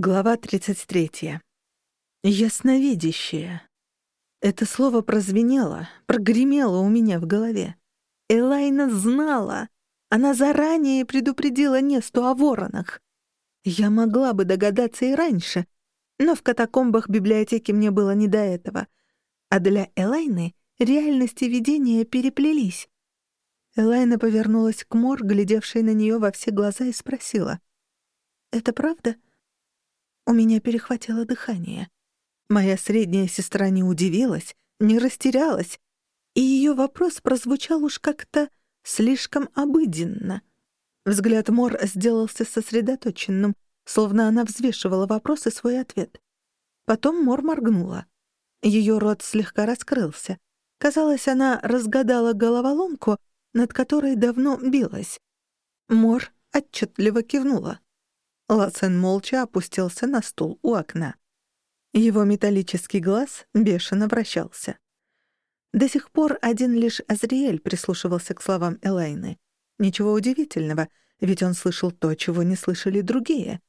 Глава 33. Ясновидящее. Это слово прозвенело, прогремело у меня в голове. Элайна знала. Она заранее предупредила Несту о воронах. Я могла бы догадаться и раньше, но в катакомбах библиотеки мне было не до этого. А для Элайны реальности видения переплелись. Элайна повернулась к Мор, глядевшей на нее во все глаза, и спросила. «Это правда?» У меня перехватило дыхание. Моя средняя сестра не удивилась, не растерялась, и ее вопрос прозвучал уж как-то слишком обыденно. Взгляд Мор сделался сосредоточенным, словно она взвешивала вопрос и свой ответ. Потом Мор моргнула. Ее рот слегка раскрылся. Казалось, она разгадала головоломку, над которой давно билась. Мор отчетливо кивнула. Лассен молча опустился на стул у окна. Его металлический глаз бешено вращался. До сих пор один лишь Азриэль прислушивался к словам Элайны. Ничего удивительного, ведь он слышал то, чего не слышали другие.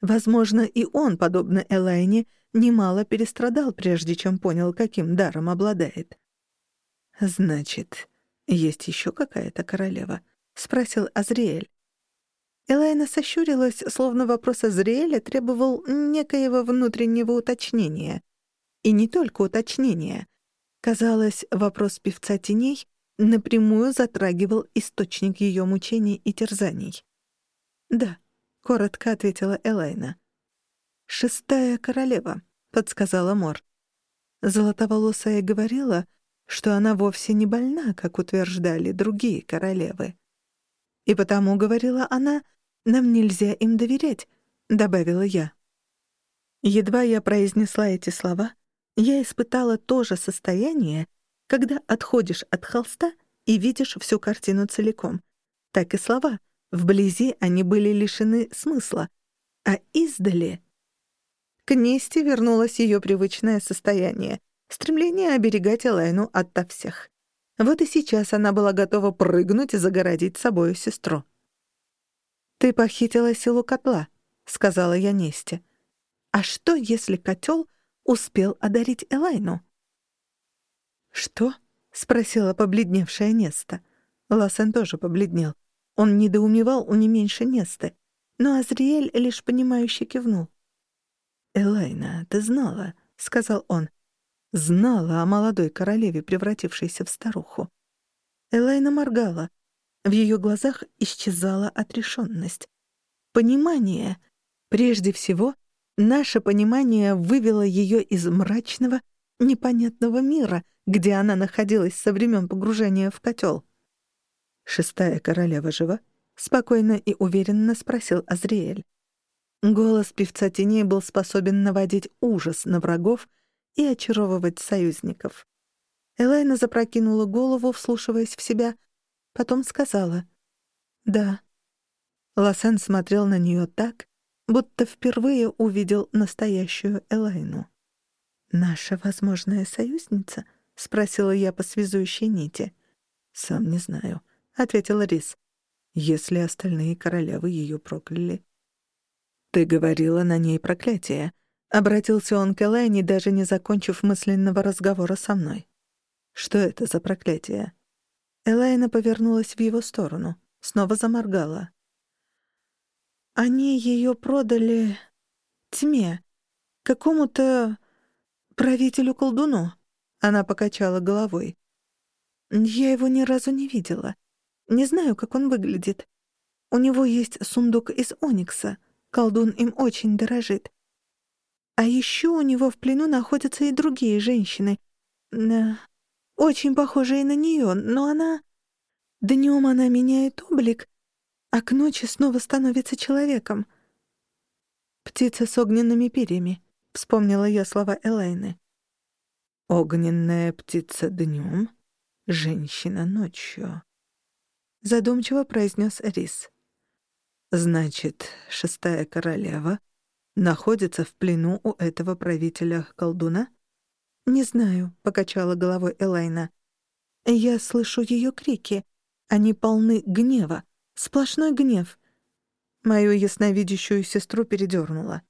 Возможно, и он, подобно Элайне, немало перестрадал, прежде чем понял, каким даром обладает. «Значит, есть еще какая-то королева?» — спросил Азриэль. Элайна сощурилась, словно вопрос Азриэля требовал некоего внутреннего уточнения. И не только уточнения. Казалось, вопрос певца теней напрямую затрагивал источник ее мучений и терзаний. «Да», — коротко ответила Элайна. «Шестая королева», — подсказала Мор. Золотоволосая говорила, что она вовсе не больна, как утверждали другие королевы. И потому, говорила она, нам нельзя им доверять», — добавила я. Едва я произнесла эти слова, я испытала то же состояние, когда отходишь от холста и видишь всю картину целиком. Так и слова. Вблизи они были лишены смысла, а издали... К Несте вернулось ее привычное состояние — стремление оберегать Элайну ото всех. Вот и сейчас она была готова прыгнуть и загородить собою сестру. «Ты похитила силу котла», — сказала я Несте. «А что, если котел успел одарить Элайну?» «Что?» — спросила побледневшая Неста. Лассен тоже побледнел. Он недоумевал у не меньше Несты. Но Азриэль лишь понимающе кивнул. «Элайна, ты знала», — сказал он. «Знала о молодой королеве, превратившейся в старуху». Элайна моргала. В ее глазах исчезала отрешенность. Понимание. Прежде всего, наше понимание вывело ее из мрачного, непонятного мира, где она находилась со времен погружения в котел. «Шестая королева жива?» — спокойно и уверенно спросил Азриэль. Голос певца теней был способен наводить ужас на врагов и очаровывать союзников. Элайна запрокинула голову, вслушиваясь в себя, Потом сказала «Да». Лосен смотрел на нее так, будто впервые увидел настоящую Элайну. «Наша возможная союзница?» — спросила я по связующей нити. «Сам не знаю», — ответила Рис. «Если остальные королевы ее прокляли». «Ты говорила на ней проклятие», — обратился он к Элайне, даже не закончив мысленного разговора со мной. «Что это за проклятие?» Элайна повернулась в его сторону, снова заморгала. «Они ее продали тьме, какому-то правителю-колдуну», — она покачала головой. «Я его ни разу не видела. Не знаю, как он выглядит. У него есть сундук из оникса, колдун им очень дорожит. А еще у него в плену находятся и другие женщины, очень похожая на нее, но она... Днем она меняет облик, а к ночи снова становится человеком. «Птица с огненными перьями», — вспомнила я слова Элайны. «Огненная птица днем, женщина ночью», — задумчиво произнес Рис. «Значит, шестая королева находится в плену у этого правителя-колдуна?» «Не знаю», — покачала головой Элайна. «Я слышу ее крики. Они полны гнева. Сплошной гнев». Мою ясновидящую сестру передернула.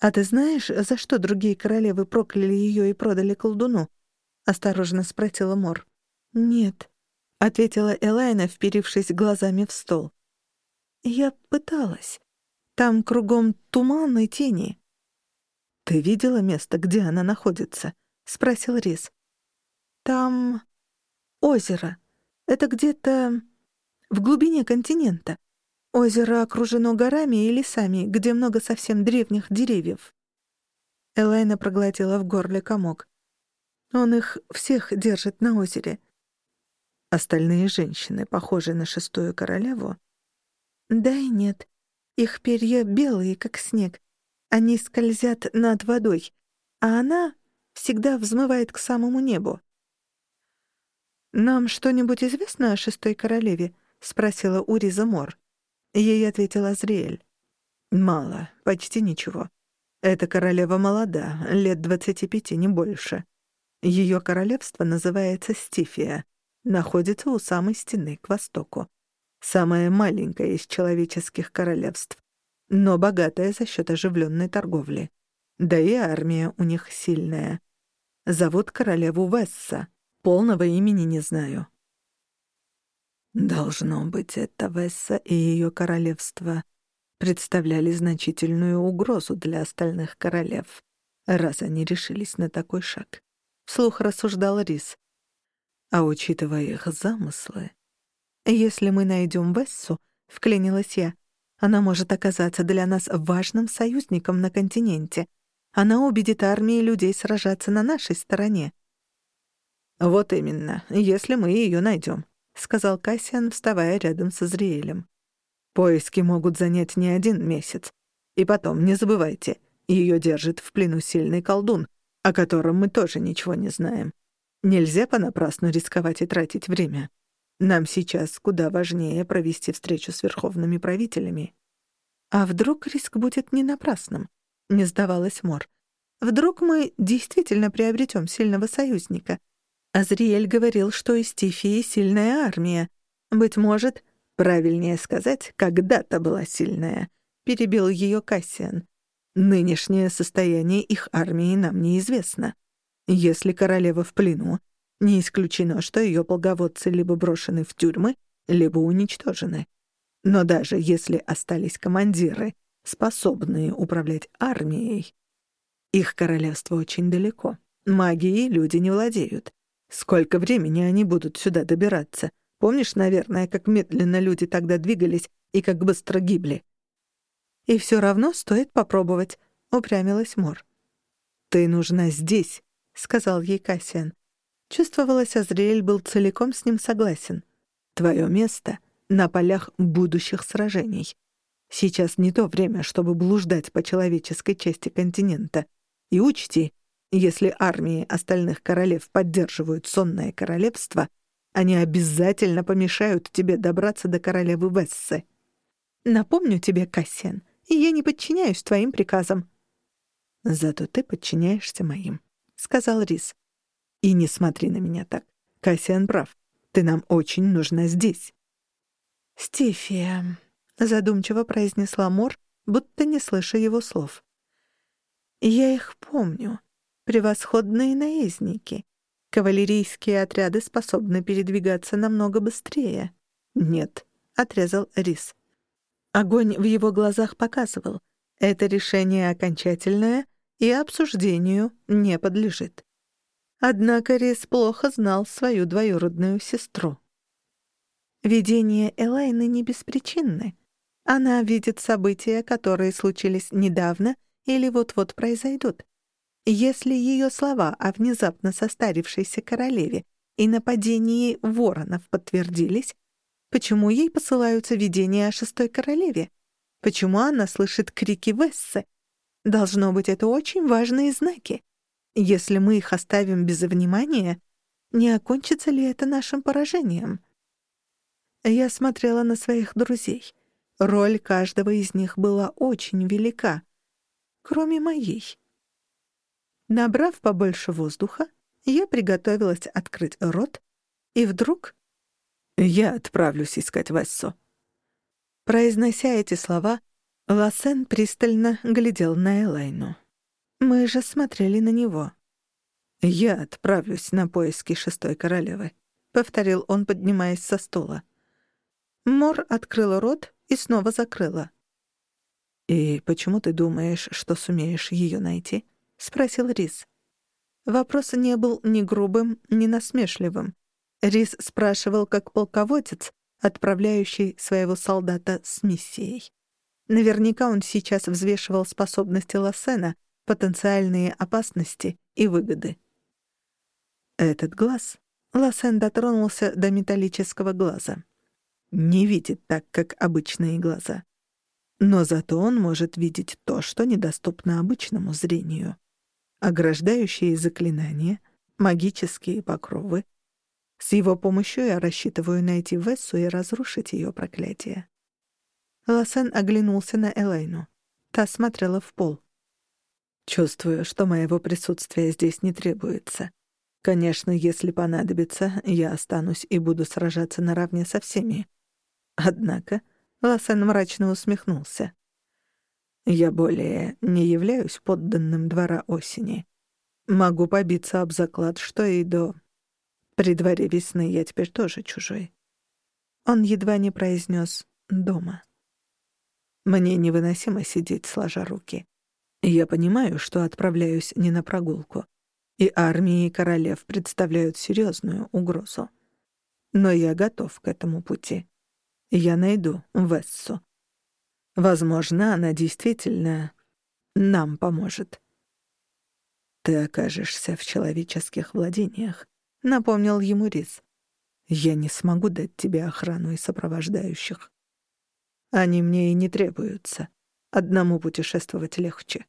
«А ты знаешь, за что другие королевы прокляли ее и продали колдуну?» — осторожно спросила Мор. «Нет», — ответила Элайна, вперившись глазами в стол. «Я пыталась. Там кругом туман и тени». «Ты видела место, где она находится?» — спросил Рис. «Там озеро. Это где-то в глубине континента. Озеро окружено горами и лесами, где много совсем древних деревьев. Элайна проглотила в горле комок. Он их всех держит на озере. Остальные женщины, похожие на шестую королеву? Да и нет. Их перья белые, как снег. Они скользят над водой, а она всегда взмывает к самому небу. «Нам что-нибудь известно о шестой королеве?» — спросила Уриза Мор. Ей ответил Азриэль. «Мало, почти ничего. Эта королева молода, лет двадцати пяти, не больше. Ее королевство называется Стифия, находится у самой стены, к востоку. Самое маленькое из человеческих королевств, но богатое за счет оживленной торговли. Да и армия у них сильная. Зовут королеву Весса. Полного имени не знаю. Должно быть, это Весса и ее королевство представляли значительную угрозу для остальных королев, раз они решились на такой шаг. Вслух рассуждал Рис. А учитывая их замыслы... «Если мы найдем Вессу», — вклинилась я, — «она может оказаться для нас важным союзником на континенте. Она убедит армии людей сражаться на нашей стороне». «Вот именно, если мы ее найдем», — сказал Кассиан, вставая рядом с Изриэлем. «Поиски могут занять не один месяц. И потом, не забывайте, ее держит в плену сильный колдун, о котором мы тоже ничего не знаем. Нельзя понапрасну рисковать и тратить время. Нам сейчас куда важнее провести встречу с верховными правителями». «А вдруг риск будет не напрасным?» — не сдавалась Мор. «Вдруг мы действительно приобретем сильного союзника?» Азриэль говорил, что из Тифии сильная армия. Быть может, правильнее сказать, когда-то была сильная, перебил ее Кассиан. Нынешнее состояние их армии нам неизвестно. Если королева в плену, не исключено, что ее полководцы либо брошены в тюрьмы, либо уничтожены. Но даже если остались командиры, способные управлять армией, их королевство очень далеко. Магией люди не владеют. Сколько времени они будут сюда добираться? Помнишь, наверное, как медленно люди тогда двигались и как быстро гибли? И все равно стоит попробовать, упрямилась Мор. Ты нужна здесь, сказал ей Кассиан. Чувствовалось, Азриэль был целиком с ним согласен. Твое место на полях будущих сражений. Сейчас не то время, чтобы блуждать по человеческой части континента. И учти, если армии остальных королев поддерживают сонное королевство, они обязательно помешают тебе добраться до королевы Вессы. Напомню тебе, Кассиан, я не подчиняюсь твоим приказам. Зато ты подчиняешься моим, сказал Рис. И не смотри на меня так. Кассиан прав. Ты нам очень нужна здесь. Стифия, задумчиво произнесла Мор, будто не слыша его слов. Я их помню превосходные наездники. Кавалерийские отряды способны передвигаться намного быстрее. Нет, отрезал Рис. Огонь в его глазах показывал. Это решение окончательное и обсуждению не подлежит. Однако Рис плохо знал свою двоюродную сестру. Видения Элайны не беспричинны. Она видит события, которые случились недавно или вот-вот произойдут. Если ее слова о внезапно состарившейся королеве и нападении воронов подтвердились, почему ей посылаются видения о шестой королеве? Почему она слышит крики Вессы? Должно быть, это очень важные знаки. Если мы их оставим без внимания, не окончится ли это нашим поражением? Я смотрела на своих друзей. Роль каждого из них была очень велика, кроме моей. Набрав побольше воздуха, я приготовилась открыть рот, и вдруг... «Я отправлюсь искать Вессу». Произнося эти слова, Лассен пристально глядел на Элайну. Мы же смотрели на него. «Я отправлюсь на поиски шестой королевы», — повторил он, поднимаясь со стула. Мор открыла рот и снова закрыла. «И почему ты думаешь, что сумеешь ее найти?» — спросил Рис. Вопрос не был ни грубым, ни насмешливым. Рис спрашивал как полководец, отправляющий своего солдата с миссией. Наверняка он сейчас взвешивал способности Лассена, потенциальные опасности и выгоды. Этот глаз, Лассен дотронулся до металлического глаза, не видит так, как обычные глаза. Но зато он может видеть то, что недоступно обычному зрению. Ограждающие заклинания, магические покровы. С его помощью я рассчитываю найти Вессу и разрушить ее проклятие. Лассен оглянулся на Элайну. Та смотрела в пол. Чувствую, что моего присутствия здесь не требуется. Конечно, если понадобится, я останусь и буду сражаться наравне со всеми. Однако Лассен мрачно усмехнулся. Я более не являюсь подданным двора осени. Могу побиться об заклад, что и до... При дворе весны я теперь тоже чужой. Он едва не произнес «дома». Мне невыносимо сидеть, сложа руки. Я понимаю, что отправляюсь не на прогулку, и армии королев представляют серьезную угрозу. Но я готов к этому пути. Я найду Вессу. Возможно, она действительно нам поможет. Ты окажешься в человеческих владениях, напомнил ему Рис. Я не смогу дать тебе охрану и сопровождающих. Они мне и не требуются. Одному путешествовать легче.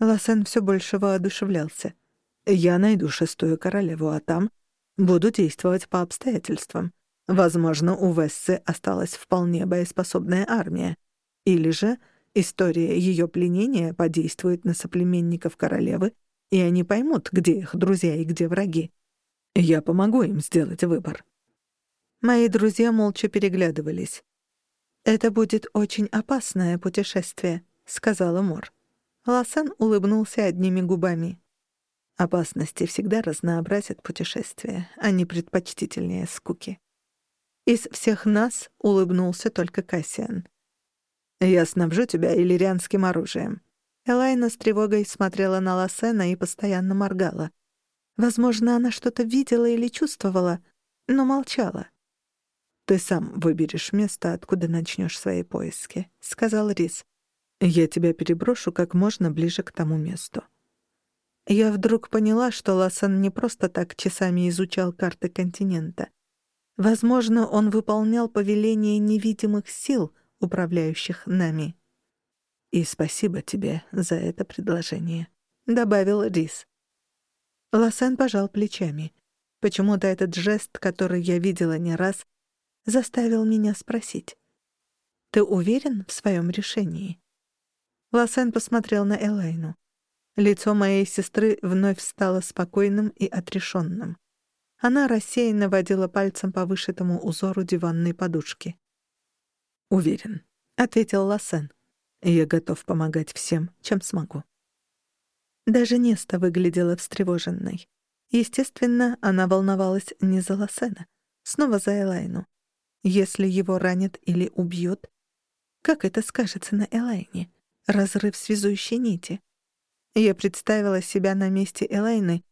Лосен все больше воодушевлялся. «Я найду шестую королеву, а там буду действовать по обстоятельствам. Возможно, у Вессы осталась вполне боеспособная армия. Или же история ее пленения подействует на соплеменников королевы, и они поймут, где их друзья и где враги. Я помогу им сделать выбор». Мои друзья молча переглядывались. «Это будет очень опасное путешествие», — сказала Мор. Ласан улыбнулся одними губами. Опасности всегда разнообразят путешествия, а не предпочтительнее скуки. Из всех нас улыбнулся только Кассиан. «Я снабжу тебя иллирианским оружием». Элайна с тревогой смотрела на Лассена и постоянно моргала. Возможно, она что-то видела или чувствовала, но молчала. «Ты сам выберешь место, откуда начнешь свои поиски», — сказал Рис. Я тебя переброшу как можно ближе к тому месту. Я вдруг поняла, что Лассен не просто так часами изучал карты континента. Возможно, он выполнял повеление невидимых сил, управляющих нами. «И спасибо тебе за это предложение», — добавил Рис. Лассен пожал плечами. Почему-то этот жест, который я видела не раз, заставил меня спросить. «Ты уверен в своем решении?» Лосен посмотрел на Элайну. Лицо моей сестры вновь стало спокойным и отрешенным. Она рассеянно водила пальцем по вышитому узору диванной подушки. «Уверен», — ответил Лосен. «Я готов помогать всем, чем смогу». Даже Неста выглядела встревоженной. Естественно, она волновалась не за Лосена, снова за Элайну. Если его ранят или убьют, как это скажется на Элайне? Разрыв связующей нити. Я представила себя на месте Элайны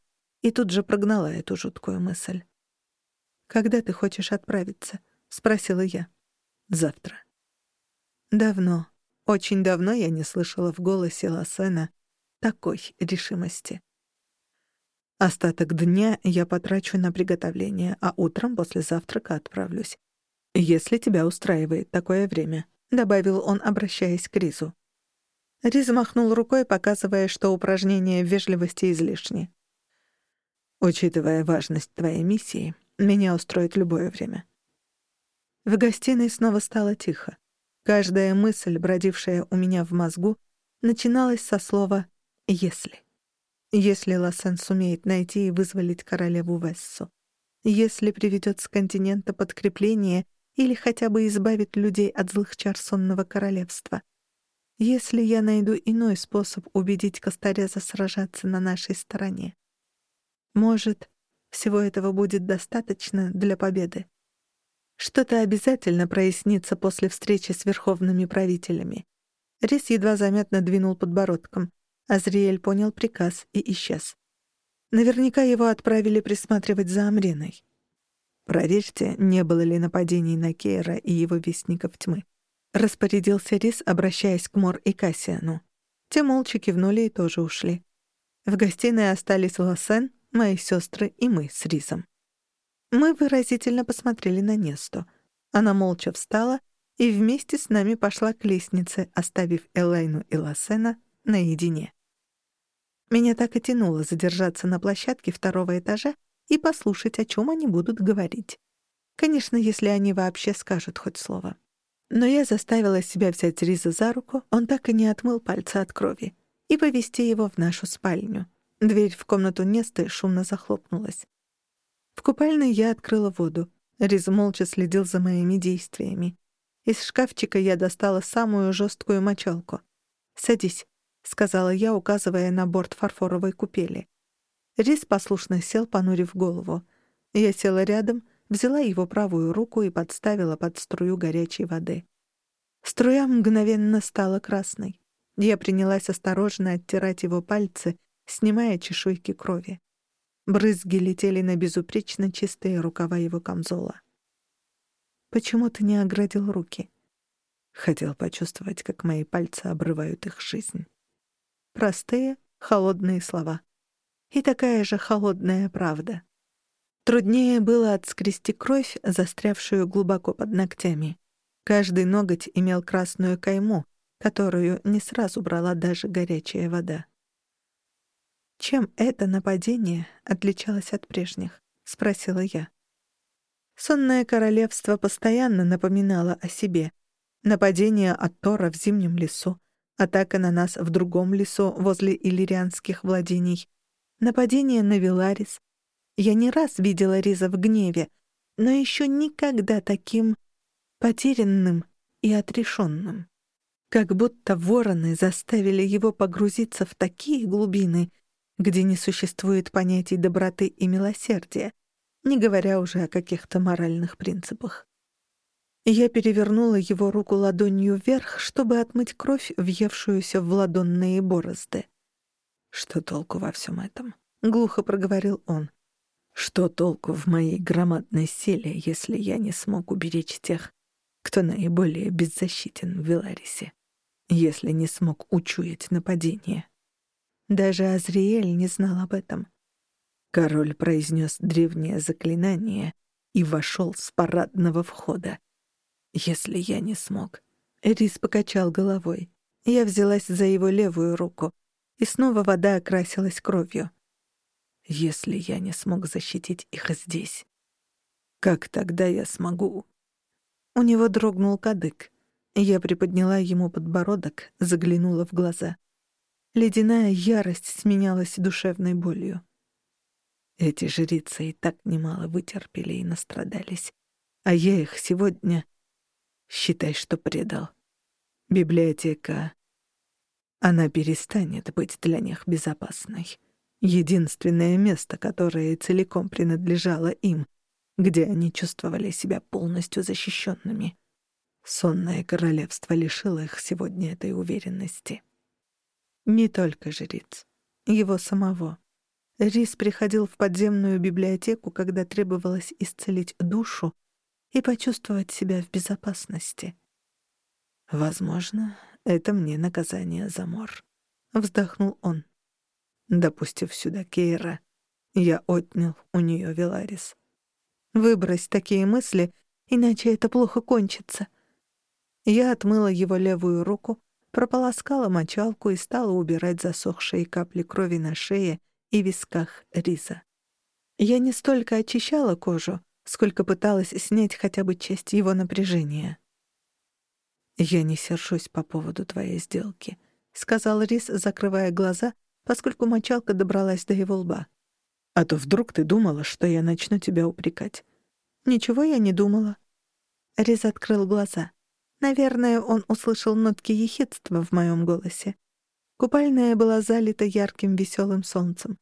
и тут же прогнала эту жуткую мысль. «Когда ты хочешь отправиться?» — спросила я. «Завтра». Давно, очень давно я не слышала в голосе Лассена такой решимости. Остаток дня я потрачу на приготовление, а утром после завтрака отправлюсь. «Если тебя устраивает такое время», — добавил он, обращаясь к Ризу. Риз махнул рукой, показывая, что упражнение в вежливости излишне. «Учитывая важность твоей миссии, меня устроит любое время». В гостиной снова стало тихо. Каждая мысль, бродившая у меня в мозгу, начиналась со слова «если». Если Лассен сумеет найти и вызволить королеву Вессу. Если приведет с континента подкрепление или хотя бы избавит людей от злых чар сонного королевства. Если я найду иной способ убедить Костореза сражаться на нашей стороне? Может, всего этого будет достаточно для победы? Что-то обязательно прояснится после встречи с верховными правителями. Рис едва заметно двинул подбородком. Азриэль понял приказ и исчез. Наверняка его отправили присматривать за Амреной. Проверьте, не было ли нападений на Кейра и его вестников тьмы. Распорядился Рис, обращаясь к Мор и Кассиану. Те молча кивнули и тоже ушли. В гостиной остались Лосен, мои сестры и мы с Рисом. Мы выразительно посмотрели на Несту. Она молча встала и вместе с нами пошла к лестнице, оставив Элайну и Лосена наедине. Меня так и тянуло задержаться на площадке второго этажа и послушать, о чем они будут говорить. Конечно, если они вообще скажут хоть слово. Но я заставила себя взять Риза за руку, он так и не отмыл пальца от крови, и повести его в нашу спальню. Дверь в комнату Несты шумно захлопнулась. В купальной я открыла воду. Риз молча следил за моими действиями. Из шкафчика я достала самую жесткую мочалку. «Садись», — сказала я, указывая на борт фарфоровой купели. Рис послушно сел, понурив голову. Я села рядом, взяла его правую руку и подставила под струю горячей воды. Струя мгновенно стала красной. Я принялась осторожно оттирать его пальцы, снимая чешуйки крови. Брызги летели на безупречно чистые рукава его камзола. «Почему ты не оградил руки?» Хотел почувствовать, как мои пальцы обрывают их жизнь. Простые, холодные слова — и такая же холодная правда. Труднее было отскрести кровь, застрявшую глубоко под ногтями. Каждый ноготь имел красную кайму, которую не сразу брала даже горячая вода. «Чем это нападение отличалось от прежних?» — спросила я. Сонное королевство постоянно напоминало о себе. Нападение от Тора в зимнем лесу, атака на нас в другом лесу возле иллирианских владений — нападение на Виларис. Я не раз видела Риза в гневе, но еще никогда таким потерянным и отрешенным. Как будто вороны заставили его погрузиться в такие глубины, где не существует понятий доброты и милосердия, не говоря уже о каких-то моральных принципах. Я перевернула его руку ладонью вверх, чтобы отмыть кровь, въевшуюся в ладонные борозды. «Что толку во всем этом?» — глухо проговорил он. «Что толку в моей громадной силе, если я не смог уберечь тех, кто наиболее беззащитен в Веларисе, если не смог учуять нападение?» Даже Азриэль не знал об этом. Король произнес древнее заклинание и вошел с парадного входа. «Если я не смог...» Эрис покачал головой. Я взялась за его левую руку и снова вода окрасилась кровью. Если я не смог защитить их здесь, как тогда я смогу? У него дрогнул кадык. Я приподняла ему подбородок, заглянула в глаза. Ледяная ярость сменялась душевной болью. Эти жрицы и так немало вытерпели и настрадались. А я их сегодня, считай, что предал. Библиотека она перестанет быть для них безопасной. Единственное место, которое целиком принадлежало им, где они чувствовали себя полностью защищенными. Сонное королевство лишило их сегодня этой уверенности. Не только жриц, его самого. Рис приходил в подземную библиотеку, когда требовалось исцелить душу и почувствовать себя в безопасности. Возможно, это мне наказание за мор. Вздохнул он. Допустив сюда Кейра, я отнял у нее Веларис. Выбрось такие мысли, иначе это плохо кончится. Я отмыла его левую руку, прополоскала мочалку и стала убирать засохшие капли крови на шее и висках Риза. Я не столько очищала кожу, сколько пыталась снять хотя бы часть его напряжения. «Я не сержусь по поводу твоей сделки», — сказал Рис, закрывая глаза, поскольку мочалка добралась до его лба. «А то вдруг ты думала, что я начну тебя упрекать». «Ничего я не думала». Рис открыл глаза. Наверное, он услышал нотки ехидства в моем голосе. Купальная была залита ярким веселым солнцем.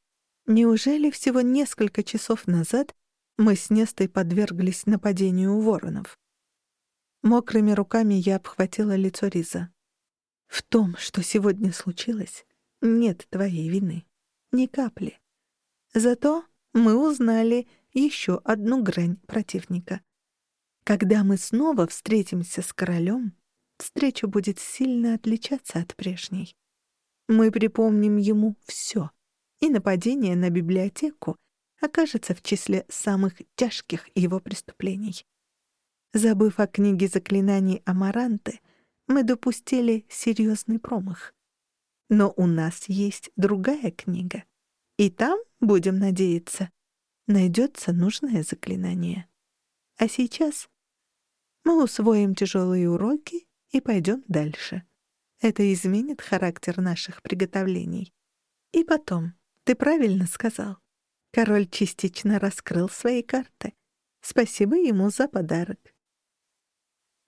Неужели всего несколько часов назад мы с Нестой подверглись нападению воронов? Мокрыми руками я обхватила лицо Риза. В том, что сегодня случилось, нет твоей вины. Ни капли. Зато мы узнали еще одну грань противника. Когда мы снова встретимся с королем, встреча будет сильно отличаться от прежней. Мы припомним ему все, и нападение на библиотеку окажется в числе самых тяжких его преступлений. Забыв о книге заклинаний Амаранты, мы допустили серьезный промах. Но у нас есть другая книга, и там, будем надеяться, найдется нужное заклинание. А сейчас мы усвоим тяжелые уроки и пойдем дальше. Это изменит характер наших приготовлений. И потом, ты правильно сказал. Король частично раскрыл свои карты. Спасибо ему за подарок.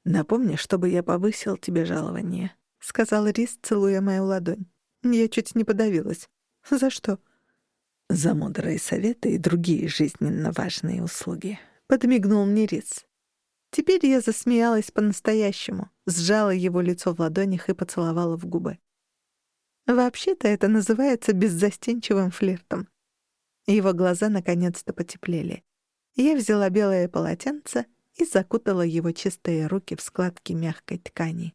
«Напомни, чтобы я повысил тебе жалование», — сказал Рис, целуя мою ладонь. Я чуть не подавилась. «За что?» «За мудрые советы и другие жизненно важные услуги», — подмигнул мне Рис. Теперь я засмеялась по-настоящему, сжала его лицо в ладонях и поцеловала в губы. Вообще-то это называется беззастенчивым флиртом. Его глаза наконец-то потеплели. Я взяла белое полотенце и закутала его чистые руки в складки мягкой ткани.